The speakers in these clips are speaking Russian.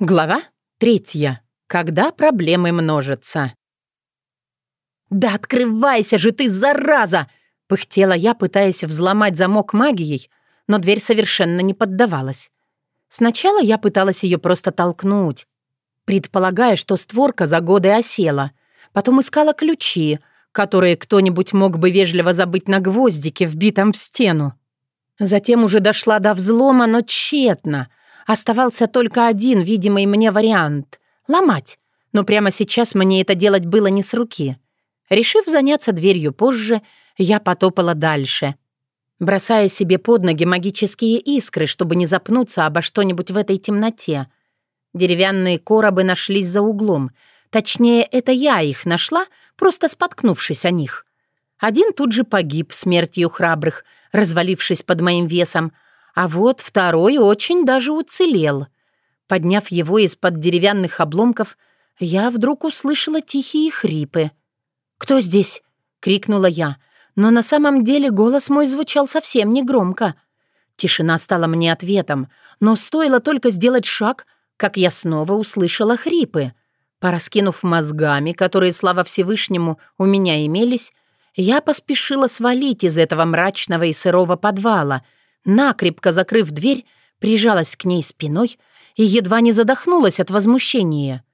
Глава третья. Когда проблемы множатся. «Да открывайся же ты, зараза!» — пыхтела я, пытаясь взломать замок магией, но дверь совершенно не поддавалась. Сначала я пыталась ее просто толкнуть, предполагая, что створка за годы осела. Потом искала ключи, которые кто-нибудь мог бы вежливо забыть на гвоздике, вбитом в стену. Затем уже дошла до взлома, но тщетно — Оставался только один видимый мне вариант — ломать. Но прямо сейчас мне это делать было не с руки. Решив заняться дверью позже, я потопала дальше, бросая себе под ноги магические искры, чтобы не запнуться обо что-нибудь в этой темноте. Деревянные коробы нашлись за углом. Точнее, это я их нашла, просто споткнувшись о них. Один тут же погиб смертью храбрых, развалившись под моим весом — а вот второй очень даже уцелел. Подняв его из-под деревянных обломков, я вдруг услышала тихие хрипы. «Кто здесь?» — крикнула я, но на самом деле голос мой звучал совсем негромко. Тишина стала мне ответом, но стоило только сделать шаг, как я снова услышала хрипы. Пораскинув мозгами, которые, слава Всевышнему, у меня имелись, я поспешила свалить из этого мрачного и сырого подвала — накрепко закрыв дверь, прижалась к ней спиной и едва не задохнулась от возмущения.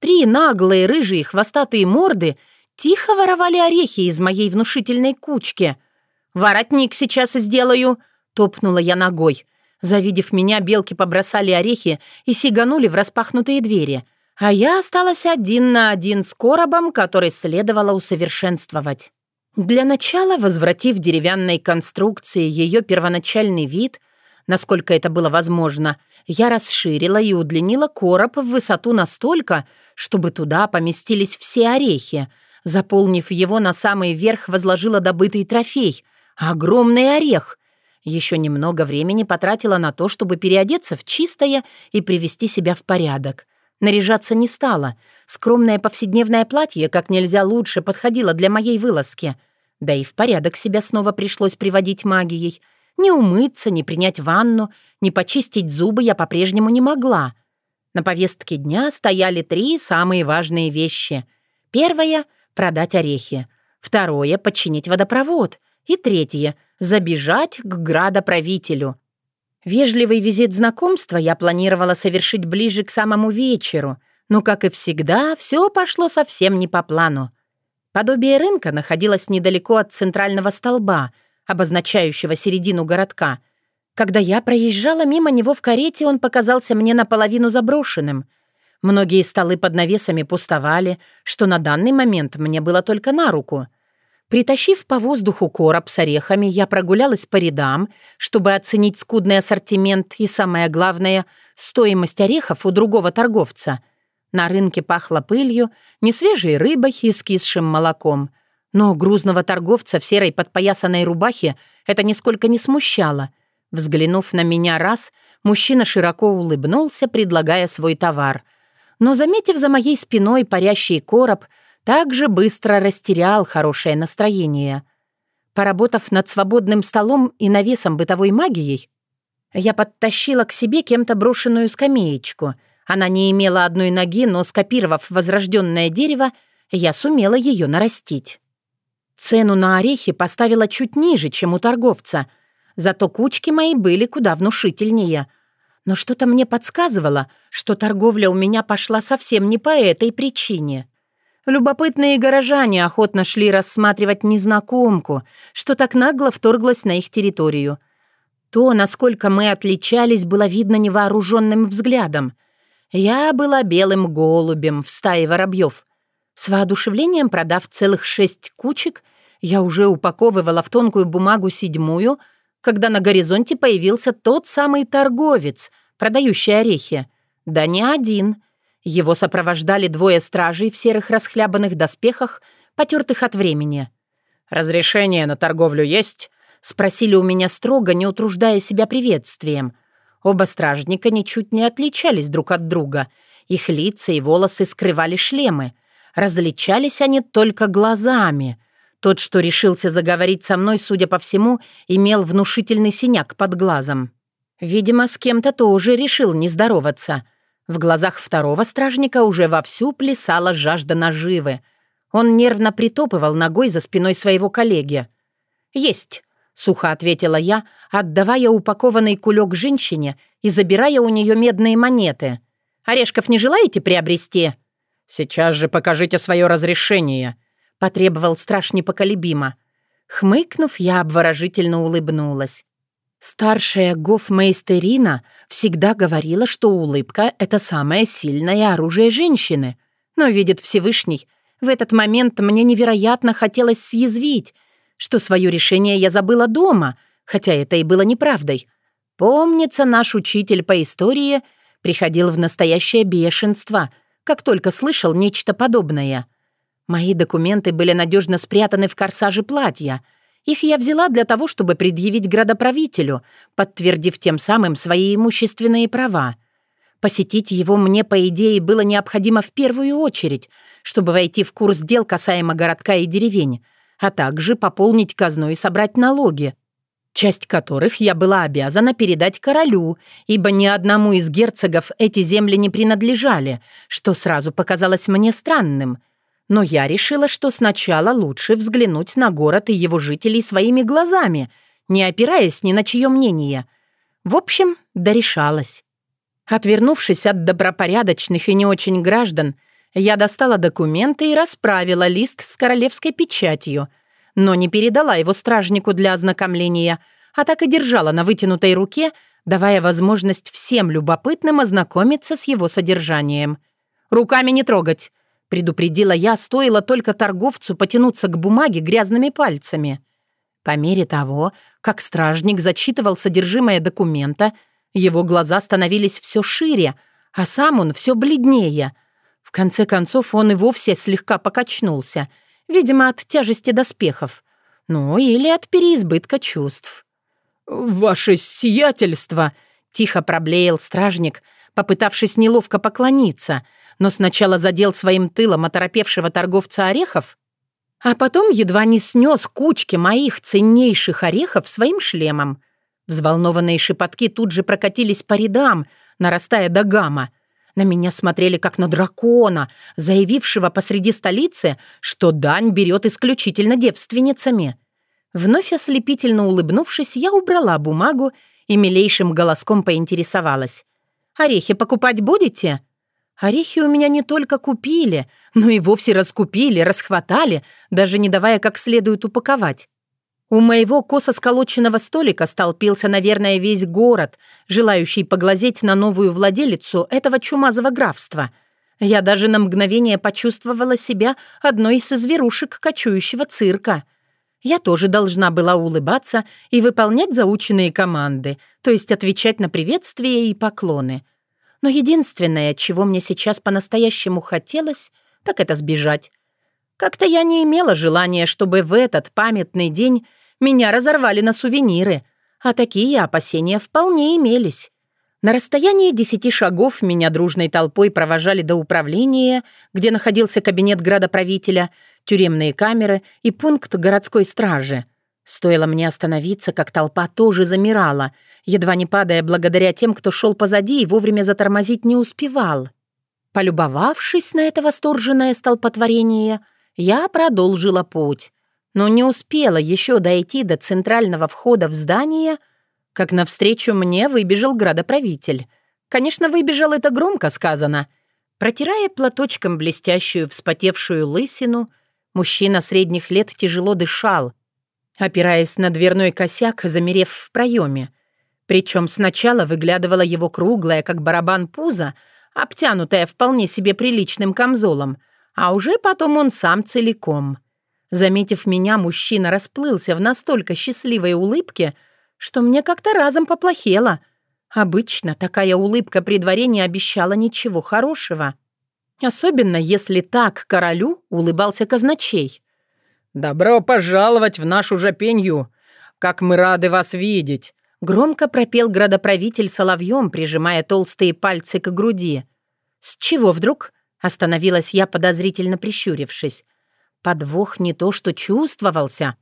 Три наглые рыжие хвостатые морды тихо воровали орехи из моей внушительной кучки. «Воротник сейчас сделаю!» — топнула я ногой. Завидев меня, белки побросали орехи и сиганули в распахнутые двери, а я осталась один на один с коробом, который следовало усовершенствовать. Для начала, возвратив деревянной конструкции ее первоначальный вид, насколько это было возможно, я расширила и удлинила короб в высоту настолько, чтобы туда поместились все орехи. Заполнив его на самый верх, возложила добытый трофей — огромный орех. Еще немного времени потратила на то, чтобы переодеться в чистое и привести себя в порядок. Наряжаться не стала. Скромное повседневное платье как нельзя лучше подходило для моей вылазки. Да и в порядок себя снова пришлось приводить магией. Не умыться, не принять ванну, не почистить зубы я по-прежнему не могла. На повестке дня стояли три самые важные вещи. Первое — продать орехи. Второе — починить водопровод. И третье — забежать к градоправителю. Вежливый визит знакомства я планировала совершить ближе к самому вечеру, но, как и всегда, все пошло совсем не по плану. Подобие рынка находилось недалеко от центрального столба, обозначающего середину городка. Когда я проезжала мимо него в карете, он показался мне наполовину заброшенным. Многие столы под навесами пустовали, что на данный момент мне было только на руку. Притащив по воздуху короб с орехами, я прогулялась по рядам, чтобы оценить скудный ассортимент и, самое главное, стоимость орехов у другого торговца — на рынке пахло пылью, несвежей рыбой и скисшим молоком. Но грузного торговца в серой подпоясанной рубахе это нисколько не смущало. Взглянув на меня раз, мужчина широко улыбнулся, предлагая свой товар. Но, заметив за моей спиной парящий короб, также быстро растерял хорошее настроение. Поработав над свободным столом и навесом бытовой магией, я подтащила к себе кем-то брошенную скамеечку — она не имела одной ноги, но, скопировав возрожденное дерево, я сумела ее нарастить. Цену на орехи поставила чуть ниже, чем у торговца, зато кучки мои были куда внушительнее. Но что-то мне подсказывало, что торговля у меня пошла совсем не по этой причине. Любопытные горожане охотно шли рассматривать незнакомку, что так нагло вторглась на их территорию. То, насколько мы отличались, было видно невооруженным взглядом — я была белым голубем в стае воробьев. С воодушевлением продав целых шесть кучек, я уже упаковывала в тонкую бумагу седьмую, когда на горизонте появился тот самый торговец, продающий орехи. Да не один. Его сопровождали двое стражей в серых расхлябанных доспехах, потертых от времени. «Разрешение на торговлю есть?» — спросили у меня строго, не утруждая себя приветствием — Оба стражника ничуть не отличались друг от друга. Их лица и волосы скрывали шлемы. Различались они только глазами. Тот, что решился заговорить со мной, судя по всему, имел внушительный синяк под глазом. Видимо, с кем-то тоже решил не здороваться. В глазах второго стражника уже вовсю плясала жажда наживы. Он нервно притопывал ногой за спиной своего коллеги. «Есть!» — сухо ответила я, отдавая упакованный кулек женщине и забирая у нее медные монеты. «Орешков не желаете приобрести?» «Сейчас же покажите свое разрешение», — потребовал страж непоколебимо. Хмыкнув, я обворожительно улыбнулась. Старшая гофмейстерина всегда говорила, что улыбка — это самое сильное оружие женщины. Но, видит Всевышний, в этот момент мне невероятно хотелось съязвить, что свое решение я забыла дома, хотя это и было неправдой. Помнится, наш учитель по истории приходил в настоящее бешенство, как только слышал нечто подобное. Мои документы были надежно спрятаны в корсаже платья — их я взяла для того, чтобы предъявить градоправителю, подтвердив тем самым свои имущественные права. Посетить его мне, по идее, было необходимо в первую очередь, чтобы войти в курс дел касаемо городка и деревень, а также пополнить казну и собрать налоги, часть которых я была обязана передать королю, ибо ни одному из герцогов эти земли не принадлежали, что сразу показалось мне странным — но я решила, что сначала лучше взглянуть на город и его жителей своими глазами, не опираясь ни на чье мнение. В общем, дорешалась. Отвернувшись от добропорядочных и не очень граждан, я достала документы и расправила лист с королевской печатью, но не передала его стражнику для ознакомления, а так и держала на вытянутой руке, давая возможность всем любопытным ознакомиться с его содержанием. «Руками не трогать!» Предупредила я, стоило только торговцу потянуться к бумаге грязными пальцами. По мере того, как стражник зачитывал содержимое документа, его глаза становились все шире, а сам он все бледнее. В конце концов, он и вовсе слегка покачнулся, видимо, от тяжести доспехов. Ну, или от переизбытка чувств. «Ваше сиятельство!» — тихо проблеял стражник, попытавшись неловко поклониться — но сначала задел своим тылом оторопевшего торговца орехов, а потом едва не снес кучки моих ценнейших орехов своим шлемом. Взволнованные шепотки тут же прокатились по рядам, нарастая до гамма. На меня смотрели как на дракона, заявившего посреди столицы, что дань берет исключительно девственницами. Вновь ослепительно улыбнувшись, я убрала бумагу и милейшим голоском поинтересовалась. «Орехи покупать будете?» Орехи у меня не только купили, но и вовсе раскупили, расхватали, даже не давая как следует упаковать. У моего косо сколоченного столика столпился, наверное, весь город, желающий поглазеть на новую владелицу этого чумазого графства. Я даже на мгновение почувствовала себя одной из зверушек кочующего цирка. Я тоже должна была улыбаться и выполнять заученные команды, то есть отвечать на приветствия и поклоны — но единственное, чего мне сейчас по-настоящему хотелось, так это сбежать. Как-то я не имела желания, чтобы в этот памятный день меня разорвали на сувениры, а такие опасения вполне имелись. На расстоянии десяти шагов меня дружной толпой провожали до управления, где находился кабинет градоправителя, тюремные камеры и пункт городской стражи. Стоило мне остановиться, как толпа тоже замирала — едва не падая благодаря тем, кто шел позади и вовремя затормозить не успевал. Полюбовавшись на это восторженное столпотворение, я продолжила путь, но не успела еще дойти до центрального входа в здание, как навстречу мне выбежал градоправитель. Конечно, выбежал это громко сказано. Протирая платочком блестящую вспотевшую лысину, мужчина средних лет тяжело дышал, опираясь на дверной косяк, замерев в проеме. Причем сначала выглядывала его круглая, как барабан пузо, обтянутая вполне себе приличным камзолом, а уже потом он сам целиком. Заметив меня, мужчина расплылся в настолько счастливой улыбке, что мне как-то разом поплохело. Обычно такая улыбка при дворе не обещала ничего хорошего. Особенно если так королю улыбался казначей. «Добро пожаловать в нашу жопенью! Как мы рады вас видеть! Громко пропел градоправитель соловьем, прижимая толстые пальцы к груди. «С чего вдруг?» — остановилась я, подозрительно прищурившись. Подвох не то что чувствовался.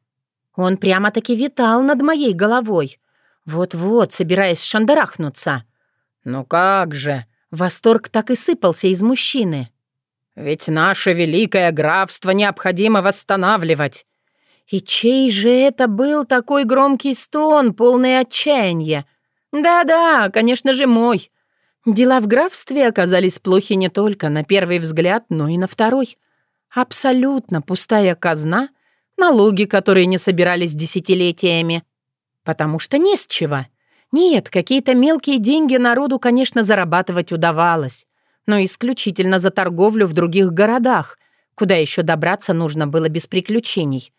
Он прямо-таки витал над моей головой. Вот-вот, собираясь шандарахнуться. «Ну как же!» — Восторг так и сыпался из мужчины. «Ведь наше великое графство необходимо восстанавливать!» И чей же это был такой громкий стон, полный отчаяния? Да-да, конечно же, мой. Дела в графстве оказались плохи не только на первый взгляд, но и на второй. Абсолютно пустая казна, налоги, которые не собирались десятилетиями. Потому что не с чего. Нет, какие-то мелкие деньги народу, конечно, зарабатывать удавалось, но исключительно за торговлю в других городах, куда еще добраться нужно было без приключений.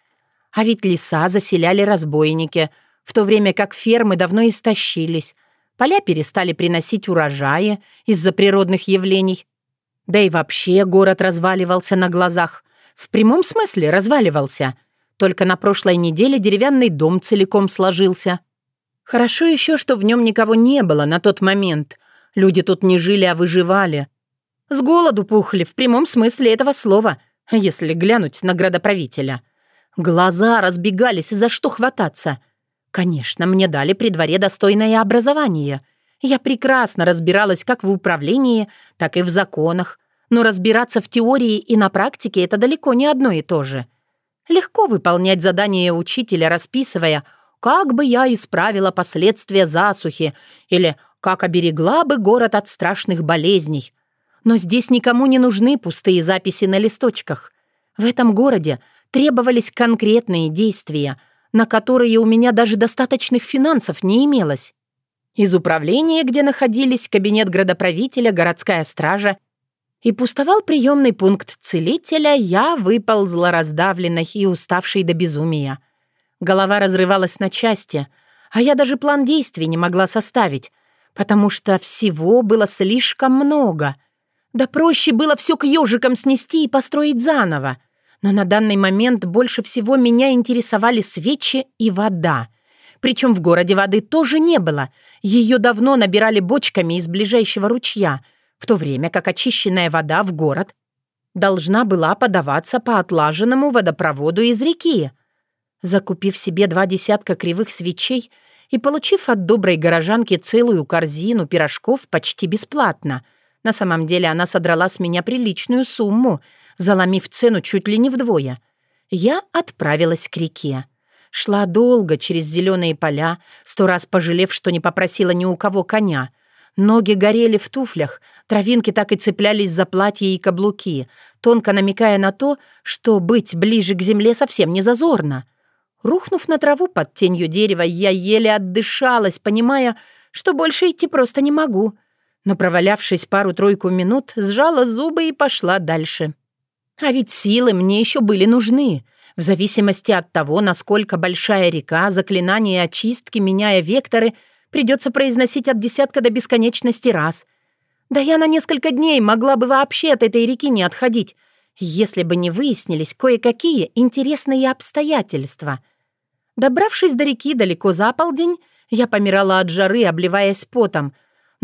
А ведь леса заселяли разбойники, в то время как фермы давно истощились, поля перестали приносить урожаи из-за природных явлений. Да и вообще город разваливался на глазах. В прямом смысле разваливался. Только на прошлой неделе деревянный дом целиком сложился — Хорошо еще, что в нем никого не было на тот момент. Люди тут не жили, а выживали. С голоду пухли в прямом смысле этого слова, если глянуть на градоправителя. Глаза разбегались, за что хвататься. Конечно, мне дали при дворе достойное образование. Я прекрасно разбиралась как в управлении, так и в законах. Но разбираться в теории и на практике — это далеко не одно и то же. Легко выполнять задания учителя, расписывая — как бы я исправила последствия засухи или как оберегла бы город от страшных болезней. Но здесь никому не нужны пустые записи на листочках. В этом городе требовались конкретные действия, на которые у меня даже достаточных финансов не имелось. Из управления, где находились кабинет градоправителя, городская стража и пустовал приемный пункт целителя, я выползла раздавленной и уставшей до безумия — Голова разрывалась на части, а я даже план действий не могла составить, потому что всего было слишком много. Да проще было все к ежикам снести и построить заново. Но на данный момент больше всего меня интересовали свечи и вода. Причем в городе воды тоже не было. Ее давно набирали бочками из ближайшего ручья, в то время как очищенная вода в город должна была подаваться по отлаженному водопроводу из реки — Закупив себе два десятка кривых свечей и получив от доброй горожанки целую корзину пирожков почти бесплатно, на самом деле она содрала с меня приличную сумму, заломив цену чуть ли не вдвое, я отправилась к реке. Шла долго через зеленые поля, сто раз пожалев, что не попросила ни у кого коня. Ноги горели в туфлях, травинки так и цеплялись за платье и каблуки, тонко намекая на то, что быть ближе к земле совсем не зазорно. Рухнув на траву под тенью дерева, я еле отдышалась, понимая, что больше идти просто не могу. Но, провалявшись пару-тройку минут, сжала зубы и пошла дальше. А ведь силы мне еще были нужны. В зависимости от того, насколько большая река, заклинания очистки, меняя векторы, придется произносить от десятка до бесконечности раз. Да я на несколько дней могла бы вообще от этой реки не отходить, если бы не выяснились кое-какие интересные обстоятельства — Добравшись до реки далеко за полдень, я помирала от жары, обливаясь потом.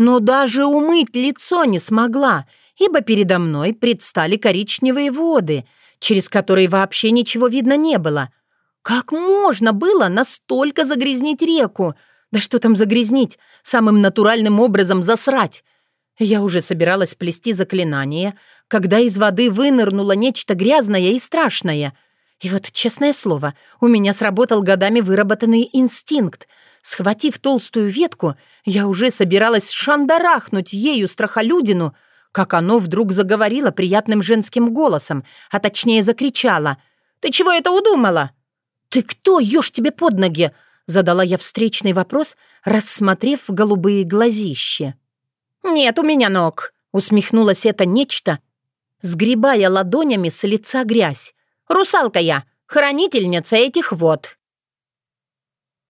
Но даже умыть лицо не смогла, ибо передо мной предстали коричневые воды, через которые вообще ничего видно не было. Как можно было настолько загрязнить реку? Да что там загрязнить? Самым натуральным образом засрать. Я уже собиралась плести заклинание, когда из воды вынырнуло нечто грязное и страшное — и вот, честное слово, у меня сработал годами выработанный инстинкт. Схватив толстую ветку, я уже собиралась шандарахнуть ею страхолюдину, как оно вдруг заговорило приятным женским голосом, а точнее закричало. «Ты чего это удумала?» «Ты кто, ешь тебе под ноги?» Задала я встречный вопрос, рассмотрев голубые глазищи. «Нет у меня ног», — усмехнулось это нечто, сгребая ладонями с лица грязь. Русалка я, хранительница этих вод».